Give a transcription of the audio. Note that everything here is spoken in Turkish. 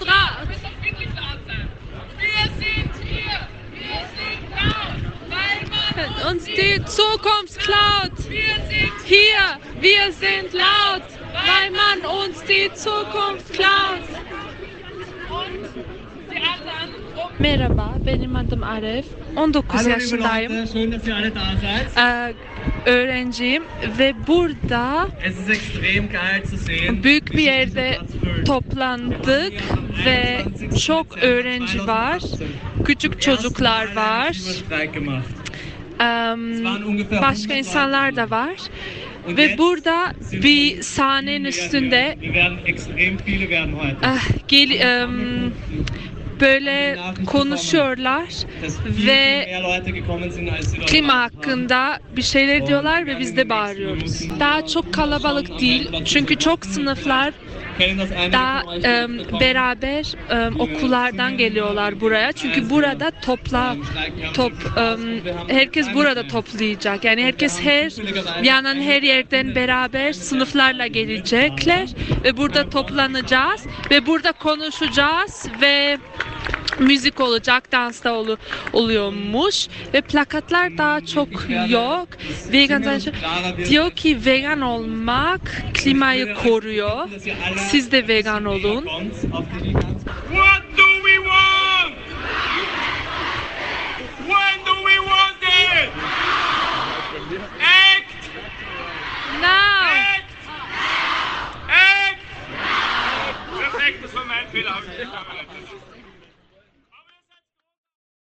Raus. müssen doch wirklich laut sein. Wir sind hier. Wir sind laut. Weil man Uns die Zukunft klaut. Wir sind Hier, wir sind laut, weil man uns die Zukunft klaut. und Merhaba, benim adım Arif. 19 Hallo liebe yaşındayım. Ee, öğrenciyim ve burada büyük bir yerde toplandık ve çok öğrenci var, küçük çocuklar var, başka 100 insanlar da var. Ve burada bir sahnenin üstünde ah, gel, böyle konuşuyorlar ve klima hakkında bir şeyler diyorlar ve biz de bağırıyoruz. Daha çok kalabalık değil çünkü çok sınıflar daha mitbekommen? beraber em, okullardan geliyorlar buraya. Çünkü burada topla top em, herkes burada toplayacak. Yani herkes her yanın her yerden beraber sınıflarla gelecekler ve burada toplanacağız ve burada konuşacağız ve müzik olacak, dans da ol, oluyormuş ve plakatlar daha çok yok. Vegan diyor ki vegan olmak klimayı koruyor. Siz de vegan olun. What do we want? When do we want it? Act. Now. Act. Act. Perfektes Vermeidfehler habe ich nicht